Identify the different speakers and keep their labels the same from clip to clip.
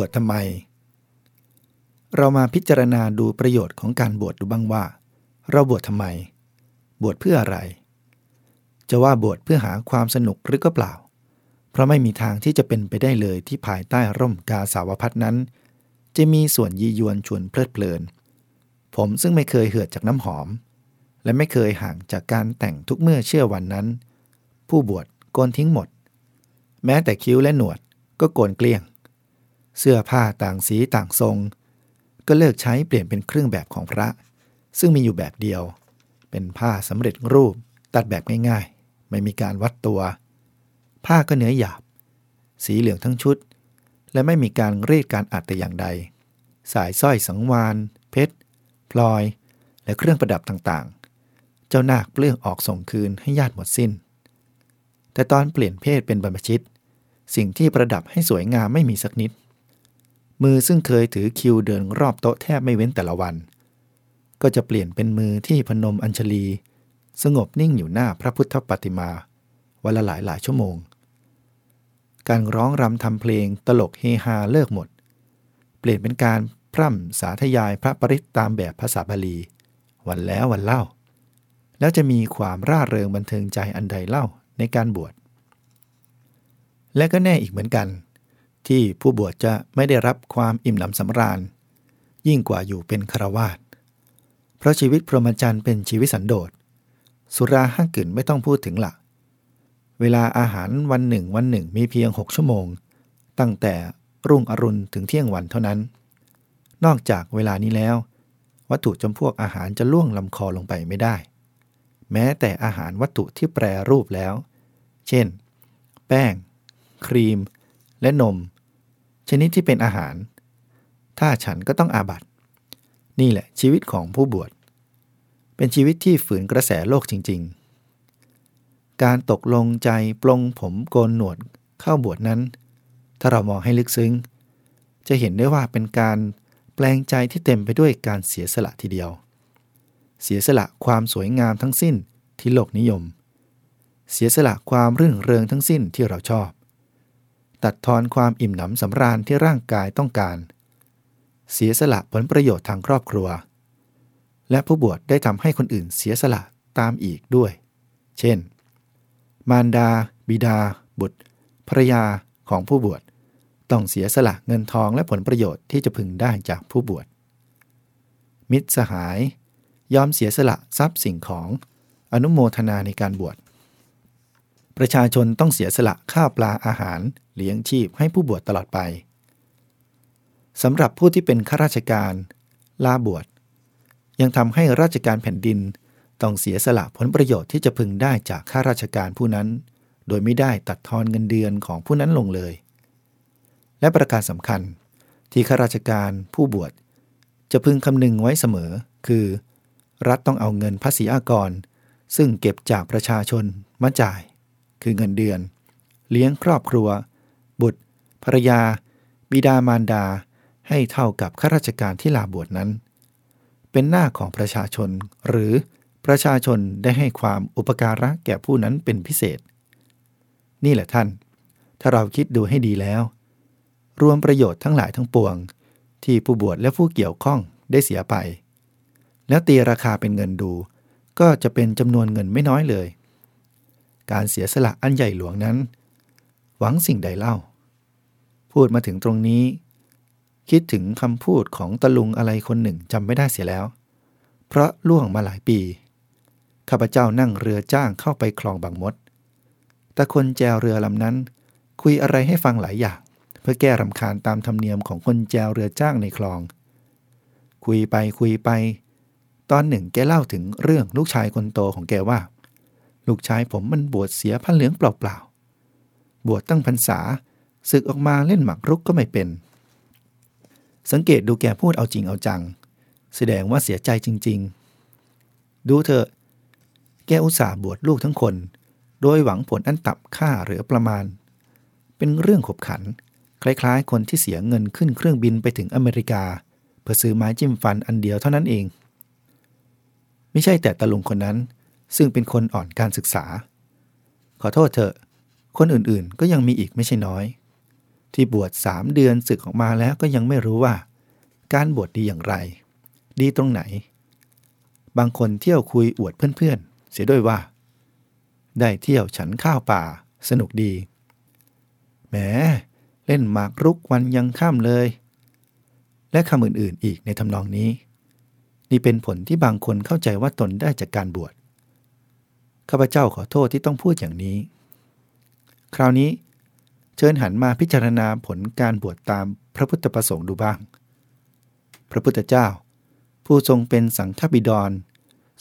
Speaker 1: วชทำไม เรามาพิจารณาดูประโยชน์ของการบวชดูบ้างว่า เราบวชทำไม บวชเพื่ออะไร จะว่าบวชเพื่อหาความสนุกหรือก็เปล่า เพราะไม่มีทางที่จะเป็นไปได้เลยที่ภายใต้ร่มกาสาวพัดนั้น จะมีส่วนยียวนชวนเพลิดเพลิน ผมซึ่งไม่เคยเหือดจากน้ำหอม และไม่เคยห่างจากการแต่งทุกเมื่อเชื่อวันนั้น ผู้บวชโกนทิ้งหมด แม้แต่คิ้วและหนวดก็โกนเกลี้ยง เสื้อผ้าต่างสีต่างทรง ก็เลิกใช้เปลี่ยนเป็นเครื่องแบบของพระ ซึ่งมีอยู่แบบเดียว เป็นผ้าสำเร็จรูปตัดแบบง่ายๆ ไม่มีการวัดตัว ผ้าก็เนื้อหยาบ สีเหลืองทั้งชุด และไม่มีการรีดการอัดแต่อย่างใด สายสร้อยสังวาน เพชร พลอย และเครื่องประดับต่างๆ เจ้านาคเปลื้องออกส่งคืนให้ญาติหมดสิน้น แต่ตอนเปลี่ยนเพศเป็นบรรพชิต สิ่งที่ประดับให้สวยงามไม่มีสักนิด มือซึ่งเคยถือคิวเดินรอบโต๊ะแทบไม่เว้นแต่ละวัน ก็จะเปลี่ยนเป็นมือที่พนมอัญชลี สงบนิ่งอยู่หน้าพระพุทธปฏิมา วันละหลายหลายชั่วโมง การร้องรำทำเพลงตลกเฮฮาเลิกหมด เปลี่ยนเป็นการพร่ำสาธยายพระปริตตามแบบภาษาบาลี วันแล้ววันเล่า แล้วจะมีความร่าเริงบันเทิงใจอันใดเล่าในการบวชและก็แน่อีกเหมือนกัน ที่ผู้บวชจะไม่ได้รับความอิ่มหนำสำราญ ยิ่งกว่าอยู่เป็นคารวาสเพราะชีวิตพรหมจรรย์เป็นชีวิตสันโดษ สุราห้างกึ่นไม่ต้องพูดถึงละเวลาอาหารวันหนึ่งวันหนึ่งมีเพียงหกชั่วโมง ตั้งแต่รุ่งอรุณถึงเที่ยงวันเท่านั้น นอกจากเวลานี้แล้ว วัตถุจำพวกอาหารจะล่วงลำคอลงไปไม่ได้ แม้แต่อาหารวัตถุที่แปรรูปแล้ว เช่น แป้ง ครีม และนม ชนิดที่เป็นอาหาร ถ้าฉันก็ต้องอาบัตนี่แหละชีวิตของผู้บวช เป็นชีวิตที่ฝืนกระแสโลกจริง ๆ การตกลงใจปลงผมโกนหนวดเข้าบวชนั้น ถ้าเรามองให้ลึกซึ้ง จะเห็นได้ว่าเป็นการแปลงใจที่เต็มไปด้วยการเสียสละทีเดียว เสียสละความสวยงามทั้งสิ้นที่โลกนิยม เสียสละความรื่นเริงทั้งสิ้นที่เราชอบ ตัดทอนความอิ่มหนำสำราญที่ร่างกายต้องการ เสียสละผลประโยชน์ทางครอบครัว และผู้บวชได้ทำให้คนอื่นเสียสละตามอีกด้วย เช่น มารดา บิดา บุตรภรยาของผู้บวชต้องเสียสละเงินทองและผลประโยชน์ที่จะพึงได้จากผู้บวช มิตรสหาย ยอมเสียสละทรัพย์สิ่งของอนุโมทนาในการบวช ประชาชนต้องเสียสละข้าวปลาอาหาร เลี้ยงชีพให้ผู้บวชตลอดไปสำหรับผู้ที่เป็นข้าราชการลาบวช ยังทำให้ราชการแผ่นดินต้องเสียสละผลประโยชน์ที่จะพึงได้จากข้าราชการผู้นั้น โดยไม่ได้ตัดทอนเงินเดือนของผู้นั้นลงเลย และประการสำคัญที่ข้าราชการผู้บวช จะพึงคำนึงไว้เสมอ คือ รัฐต้องเอาเงินภาษีอากร ซึ่งเก็บจากประชาชนมาจ่าย คือเงินเดือน เลี้ยงครอบครัว บุตรภรรยา บิดามารดา ให้เท่ากับข้าราชการที่ลาบวชนั้น เป็นหน้าของประชาชน หรือประชาชนได้ให้ความอุปการะแก่ผู้นั้นเป็นพิเศษ นี่แหละท่าน ถ้าเราคิดดูให้ดีแล้ว รวมประโยชน์ทั้งหลายทั้งปวง ที่ผู้บวชและผู้เกี่ยวข้องได้เสียไป แล้วตีราคาเป็นเงินดู ก็จะเป็นจำนวนเงินไม่น้อยเลย การเสียสละอันใหญ่หลวงนั้น หวังสิ่งใดเล่า พูดมาถึงตรงนี้ คิดถึงคำพูดของตะลุงอะไรคนหนึ่งจำไม่ได้เสียแล้ว เพราะล่วงมาหลายปี ข้าพเจ้านั่งเรือจ้างเข้าไปคลองบางมด แต่คนแจวเรือลำนั้น คุยอะไรให้ฟังหลายอย่าง เพื่อแก้รำคาญตามธรรมเนียมของคนแจวเรือจ้างในคลอง คุยไปคุยไป ตอนหนึ่งแกเล่าถึงเรื่องลูกชายคนโตของแกว่า ลูกชายผมมันบวชเสียผ้าเหลืองเปล่าๆบวชตั้งพรรษา ศึกออกมาเล่นหมากรุกก็ไม่เป็น สังเกตดูแกพูดเอาจริงเอาจัง แสดงว่าเสียใจจริง ๆ ดูเถอะ แกอุตส่าห์บวชลูกทั้งคน โดยหวังผลอันตับค่าหรือประมาณ เป็นเรื่องขบขัน คล้ายๆ คนที่เสียเงินขึ้นเครื่องบินไปถึงอเมริกา เพื่อซื้อไม้จิ้มฟันอันเดียวเท่านั้นเอง ไม่ใช่แต่ตะลุงคนนั้น ซึ่งเป็นคนอ่อนการศึกษา ขอโทษเถอะ คนอื่นๆก็ยังมีอีกไม่ใช่น้อย ที่บวชสามเดือนศึกออกมาแล้วก็ยังไม่รู้ว่า การบวชดีอย่างไร ดีตรงไหน บางคนเที่ยวคุยอวดเพื่อนๆ เสียด้วยว่า ได้เที่ยวฉันข้าวป่า สนุกดีแหมเล่นหมากรุกวันยังข้ามเลย และคำอื่นๆอีกในทำนองนี้ นี่เป็นผลที่บางคนเข้าใจว่าตนได้จากการบวชข้าพเจ้าขอโทษที่ต้องพูดอย่างนี้ คราวนี้ เชิญหันมาพิจารณาผลการบวชตามพระพุทธประสงค์ดูบ้าง พระพุทธเจ้า ผู้ทรงเป็นสังฆบิดร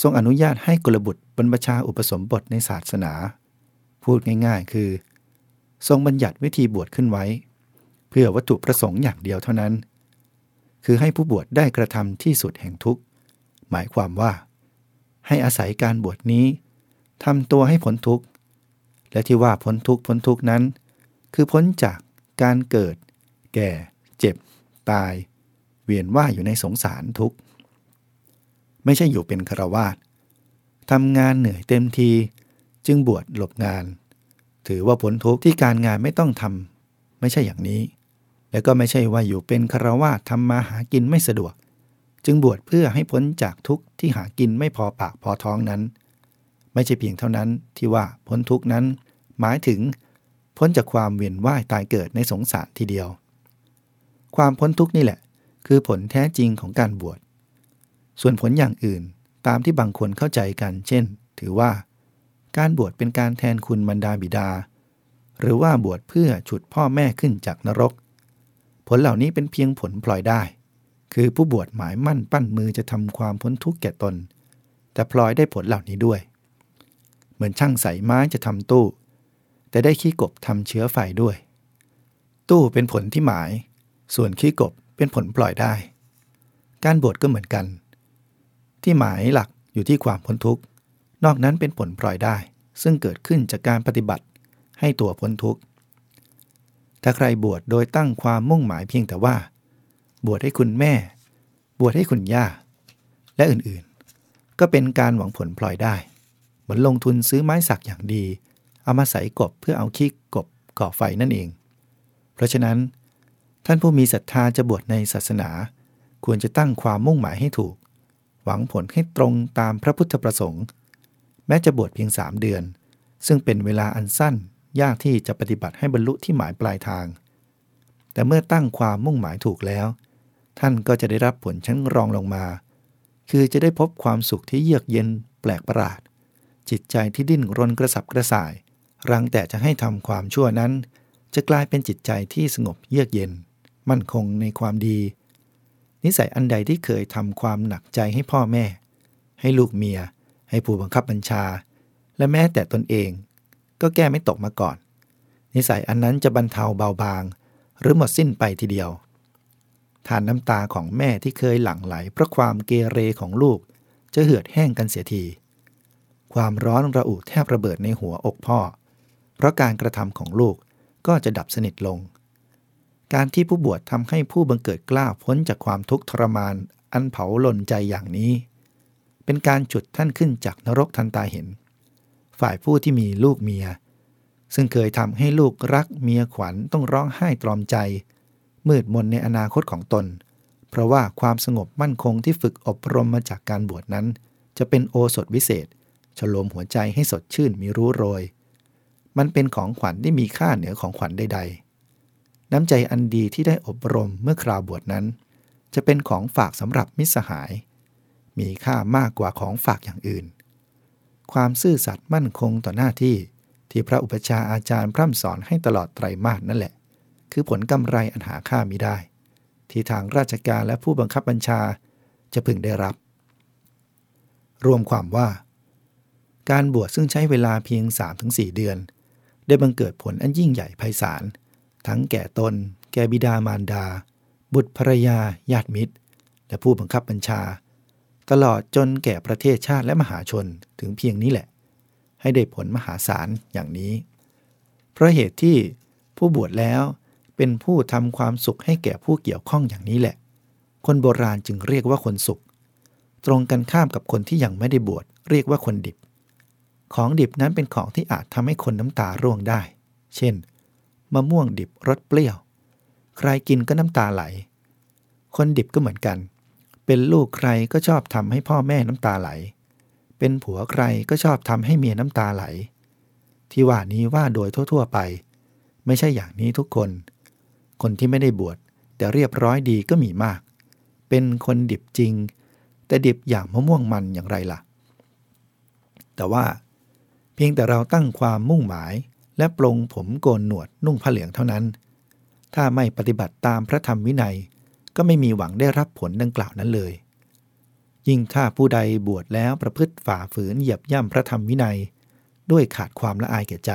Speaker 1: ทรงอนุญาตให้กุลบุตรบรรพชาอุปสมบทในศาสนา พูดง่ายๆ คือ ทรงบัญญัติวิธีบวชขึ้นไว้ เพื่อวัตถุประสงค์อย่างเดียวเท่านั้น คือให้ผู้บวชได้กระทำที่สุดแห่งทุกข์ หมายความว่า ให้อาศัยการบวชนี้ทำตัวให้พ้นทุกข์และที่ว่าพ้นทุกข์พ้นทุกข์นั้น คือพ้นจากการเกิด แก่ เจ็บ ตาย เวียนว่ายอยู่ในสงสารทุกข์ ไม่ใช่อยู่เป็นครวาสทำงานเหนื่อยเต็มที จึงบวชหลบงาน ถือว่าพ้นทุกข์ที่การงานไม่ต้องทำไม่ใช่อย่างนี้ และก็ไม่ใช่ว่าอยู่เป็นครวาสทำมาหากินไม่สะดวก จึงบวชเพื่อให้พ้นจากทุกข์ที่หากินไม่พอปากพอท้องนั้น ไม่ใช่เพียงเท่านั้นที่ว่าพ้นทุกข์นั้น หมายถึง พ้นจากความเวียนว่ายตายเกิดในสงสารทีเดียว ความพ้นทุกนี่แหละ คือผลแท้จริงของการบวช ส่วนผลอย่างอื่นตามที่บางคนเข้าใจกัน เช่น ถือว่า การบวชเป็นการแทนคุณบรรดาบิดา หรือว่าบวชเพื่อฉุดพ่อแม่ขึ้นจากนรก ผลเหล่านี้เป็นเพียงผลพลอยได้ คือผู้บวชหมายมั่นปั้นมือจะทำความพ้นทุกข์แก่ตน แต่พลอยได้ผลเหล่านี้ด้วย เหมือนช่างใส่ไม้จะทำตู้ แต่ได้ขี้กบทำเชื้อไฟด้วย ตู้เป็นผลที่หมาย ส่วนขี้กบเป็นผลปล่อยได้ การบวชก็เหมือนกัน ที่หมายหลักอยู่ที่ความพ้นทุกข์ นอกนั้นเป็นผลปล่อยได้ ซึ่งเกิดขึ้นจากการปฏิบัติให้ตัวพ้นทุกข์ ถ้าใครบวชโดยตั้งความมุ่งหมายเพียงแต่ว่า บวชให้คุณแม่ บวชให้คุณย่า และอื่นๆ ก็เป็นการหวังผลพลอยได้ เหมือนลงทุนซื้อไม้สักอย่างดี เอามาใส่กบเพื่อเอาขี้กบก่อไฟนั่นเอง เพราะฉะนั้น ท่านผู้มีศรัทธาจะบวชในศาสนา ควรจะตั้งความมุ่งหมายให้ถูก หวังผลให้ตรงตามพระพุทธประสงค์ แม้จะบวชเพียงสามเดือน ซึ่งเป็นเวลาอันสั้นยากที่จะปฏิบัติให้บรรลุที่หมายปลายทาง แต่เมื่อตั้งความมุ่งหมายถูกแล้ว ท่านก็จะได้รับผลชั้นรองลงมา คือจะได้พบความสุขที่เยือกเย็นแปลกประหลาด จิตใจที่ดิ้นรนกระสับกระส่าย รังแต่จะให้ทำความชั่วนั้น จะกลายเป็นจิตใจที่สงบเยือกเย็น มั่นคงในความดี นิสัยอันใดที่เคยทำความหนักใจให้พ่อแม่ ให้ลูกเมีย ให้ผู้บังคับบัญชา และแม้แต่ตนเอง ก็แก้ไม่ตกมาก่อน นิสัยอันนั้นจะบรรเทาเบาบาง หรือหมดสิ้นไปทีเดียวทานน้ำตาของแม่ที่เคยหลั่งไหลเพราะความเกเรของลูก จะเหือดแห้งกันเสียที ความร้อนระอุแทบระเบิดในหัวอกพ่อ เพราะการกระทำของลูกก็จะดับสนิทลง การที่ผู้บวชทำให้ผู้บังเกิดกล้าพ้นจากความทุกข์ทรมาน อันเผาหล่นใจอย่างนี้ เป็นการจุดท่านขึ้นจากนรกทันตาเห็น ฝ่ายผู้ที่มีลูกเมีย ซึ่งเคยทำให้ลูกรักเมียขวัญต้องร้องไห้ตรอมใจ มืดมนในอนาคตของตน เพราะว่าความสงบมั่นคงที่ฝึกอบรมมาจากการบวชนั้น จะเป็นโอสถวิเศษฉลมหัวใจให้สดชื่นมีรู้โรย มันเป็นของขวัญที่มีค่าเหนือของขวัญใด ๆ น้ำใจอันดีที่ได้อบรมเมื่อคราวบวชนั้น จะเป็นของฝากสำหรับมิสหาย มีค่ามากกว่าของฝากอย่างอื่น ความซื่อสัตย์มั่นคงต่อหน้าที่ที่พระอุปชาอาจารย์พร่ำสอนให้ตลอดไตรมาสนั่นแหละ คือผลกำไรอันหาค่ามิได้ ที่ทางราชการและผู้บังคับบัญชาจะพึงได้รับ รวมความว่า การบวชซึ่งใช้เวลาเพียง 3-4 เดือน ได้บังเกิดผลอันยิ่งใหญ่ไพศาล ทั้งแก่ตน แก่บิดามารดา บุตรภรยาญาติมิตร และผู้บังคับบัญชา ตลอดจนแก่ประเทศชาติและมหาชนถึงเพียงนี้แหละ ให้ได้ผลมหาศาลอย่างนี้ เพราะเหตุที่ผู้บวชแล้วเป็นผู้ทำความสุขให้แก่ผู้เกี่ยวข้องอย่างนี้แหละ คนโบราณจึงเรียกว่าคนสุข ตรงกันข้ามกับคนที่ยังไม่ได้บวชเรียกว่าคนดิบ ของดิบนั้นเป็นของที่อาจทำให้คนน้ำตาร่วงได้ เช่น มะม่วงดิบรสเปรี้ยว ใครกินก็น้ำตาไหล คนดิบก็เหมือนกัน เป็นลูกใครก็ชอบทำให้พ่อแม่น้ำตาไหล เป็นผัวใครก็ชอบทำให้เมียน้ำตาไหล ที่ว่านี้ว่าโดยทั่ว ๆ ไป ไม่ใช่อย่างนี้ทุกคน คนที่ไม่ได้บวชแต่เรียบร้อยดีก็มีมาก เป็นคนดิบจริง แต่ดิบอย่างมะม่วงมันอย่างไรล่ะ แต่ว่า เพียงแต่เราตั้งความมุ่งหมาย และปลงผมโกนหนวดนุ่งผ้าเหลืองเท่านั้น ถ้าไม่ปฏิบัติตามพระธรรมวินัย ก็ไม่มีหวังได้รับผลดังกล่าวนั้นเลย ยิ่งถ้าผู้ใดบวชแล้วประพฤติฝ่าฝืนเหยียบย่ำพระธรรมวินัย ด้วยขาดความละอายแก่ใจ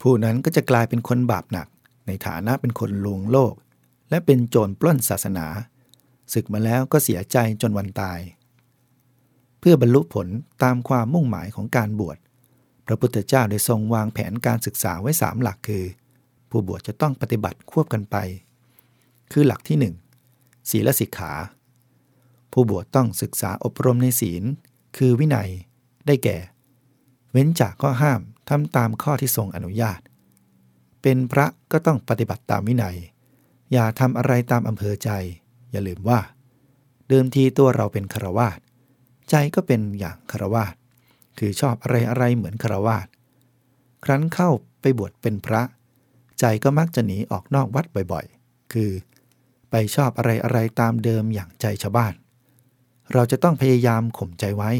Speaker 1: ผู้นั้นก็จะกลายเป็นคนบาปหนัก ในฐานะเป็นคนลวงโลก และเป็นโจรปล้นศาสนาศึกมาแล้วก็เสียใจจนวันตาย เพื่อบรรลุผลตามความมุ่งหมายของการบวช พระพุทธเจ้าได้ทรงวางแผนการศึกษาไว้สามหลักคือ ผู้บวชจะต้องปฏิบัติควบกันไป คือหลักที่หนึ่งศีลสิกขา ผู้บวชต้องศึกษาอบรมในศีล คือวินัย ได้แก่ เว้นจากข้อห้ามทำตามข้อที่ทรงอนุญาต เป็นพระก็ต้องปฏิบัติตามวินัย อย่าทำอะไรตามอำเภอใจ อย่าลืมว่า เดิมทีตัวเราเป็นคารวาสใจก็เป็นอย่างคารวาส คือชอบอะไรอะไรเหมือนคารวาสครั้นเข้าไปบวชเป็นพระ ใจก็มักจะหนีออกนอกวัดบ่อยๆ คือ ไปชอบอะไรอะไรตามเดิมอย่างใจชาวบ้าน เราจะต้องพยายามข่มใจไว้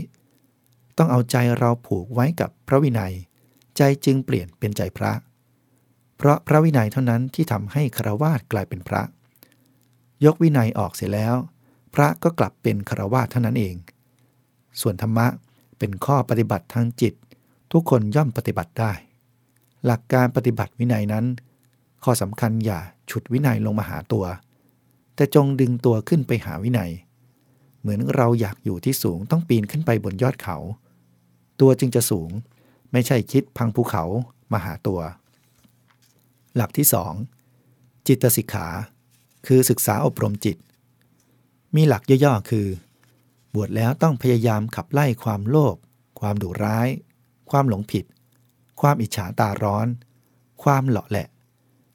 Speaker 1: ต้องเอาใจเราผูกไว้กับพระวินัย ใจจึงเปลี่ยนเป็นใจพระ เพราะพระวินัยเท่านั้นที่ทำให้คารวาสกลายเป็นพระ ยกวินัยออกเสียแล้ว พระก็กลับเป็นคารวะเท่านั้นเอง ส่วนธรรมะ เป็นข้อปฏิบัติทางจิต ทุกคนย่อมปฏิบัติได้ หลักการปฏิบัติวินัยนั้น ข้อสำคัญอย่าฉุดวินัยลงมาหาตัว แต่จงดึงตัวขึ้นไปหาวินัย เหมือนเราอยากอยู่ที่สูงต้องปีนขึ้นไปบนยอดเขา ตัวจึงจะสูง ไม่ใช่คิดพังภูเขามาหาตัว หลักที่สองจิตสิกขา คือศึกษาอบรมจิต มีหลักย่อๆคือ บวชแล้วต้องพยายามขับไล่ความโลภความดุร้าย ความหลงผิด ความอิจฉาตาร้อน ความเหลาะแหละ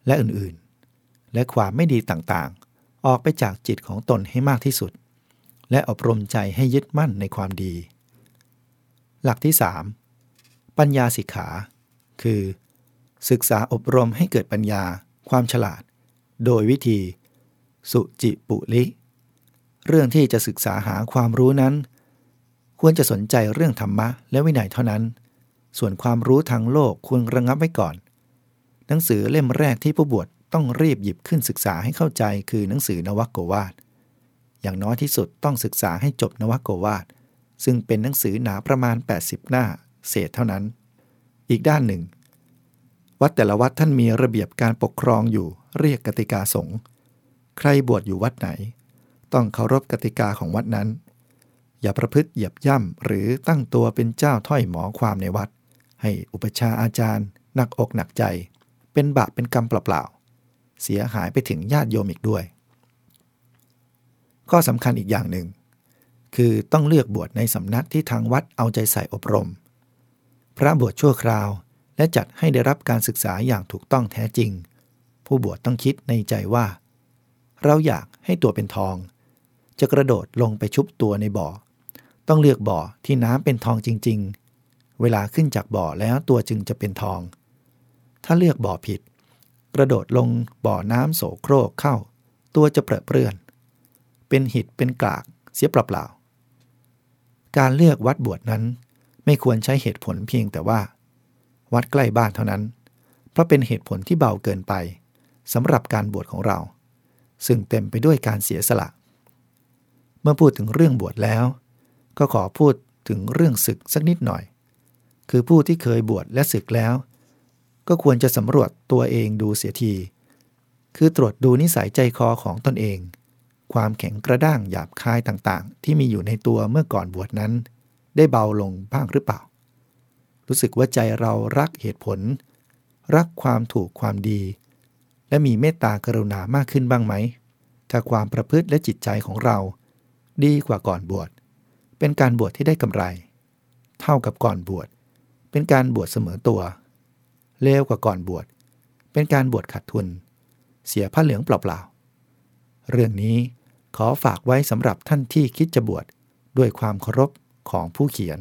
Speaker 1: และอื่นๆ และความไม่ดีต่างๆ ออกไปจากจิตของตนให้มากที่สุด และอบรมใจให้ยึดมั่นในความดี หลักที่ 3. ปัญญาสิกขา คือ ศึกษาอบรมให้เกิดปัญญา ความฉลาด โดยวิธี สุจิปุลิ เรื่องที่จะศึกษาหาความรู้นั้น ควรจะสนใจเรื่องธรรมะและวินัยเท่านั้น ส่วนความรู้ทางโลกควรระงับไว้ก่อน หนังสือเล่มแรกที่ผู้บวชต้องรีบหยิบขึ้นศึกษาให้เข้าใจคือหนังสือนวโกวาท อย่างน้อยที่สุดต้องศึกษาให้จบนวโกวาท ซึ่งเป็นหนังสือหนาประมาณ 80 หน้า เศษเท่านั้น อีกด้านหนึ่ง วัดแต่ละวัดท่านมีระเบียบการปกครองอยู่เรียกกติกาสงฆ์ใครบวชอยู่วัดไหน ต้องเคารพกติกาของวัดนั้น อย่าประพฤติเหยียบย่ำหรือตั้งตัวเป็นเจ้าถ้อยหมอความในวัด ให้อุปชาอาจารย์ หนักอกหนักใจ เป็นบาปเป็นกรรมเปล่าๆเสียหายไปถึงญาติโยมอีกด้วย ข้อสำคัญอีกอย่างหนึ่ง คือต้องเลือกบวชในสำนักที่ทางวัดเอาใจใส่อบรม พระบวชชั่วคราว และจัดให้ได้รับการศึกษาอย่างถูกต้องแท้จริง ผู้บวชต้องคิดในใจว่า เราอยากให้ตัวเป็นทอง จะกระโดดลงไปชุบตัวในบ่อ ต้องเลือกบ่อที่น้ำเป็นทองจริง ๆ เวลาขึ้นจากบ่อแล้วตัวจึงจะเป็นทอง ถ้าเลือกบ่อผิด กระโดดลงบ่อน้ำโสโครกเข้า ตัวจะเปรอะเปื้อน เป็นหิดเป็นกากเสียเปล่าๆการเลือกวัดบวชนั้น ไม่ควรใช้เหตุผลเพียงแต่ว่า วัดใกล้บ้านเท่านั้น เพราะเป็นเหตุผลที่เบาเกินไปสำหรับการบวชของเรา ซึ่งเต็มไปด้วยการเสียสละ เมื่อพูดถึงเรื่องบวชแล้ว ก็ขอพูดถึงเรื่องศึกสักนิดหน่อย คือผู้ที่เคยบวชและศึกแล้ว ก็ควรจะสำรวจตัวเองดูเสียที คือตรวจดูนิสัยใจคอของตนเอง ความแข็งกระด้างหยาบคายต่างๆ ที่มีอยู่ในตัวเมื่อก่อนบวชนั้น ได้เบาลงบ้างหรือเปล่า รู้สึกว่าใจเรารักเหตุผล รักความถูกความดี และมีเมตตากรุณามากขึ้นบ้างไหม ถ้าความประพฤติและจิตใจของเรา ดีกว่าก่อนบวช เป็นการบวชที่ได้กำไร เท่ากับก่อนบวช เป็นการบวชเสมอตัว เลวกว่าก่อนบวช เป็นการบวชขาดทุน เสียผ้าเหลืองเปล่าๆ เรื่องนี้ขอฝากไว้สำหรับท่านที่คิดจะบวชด้วยความเคารพของผู้เขียน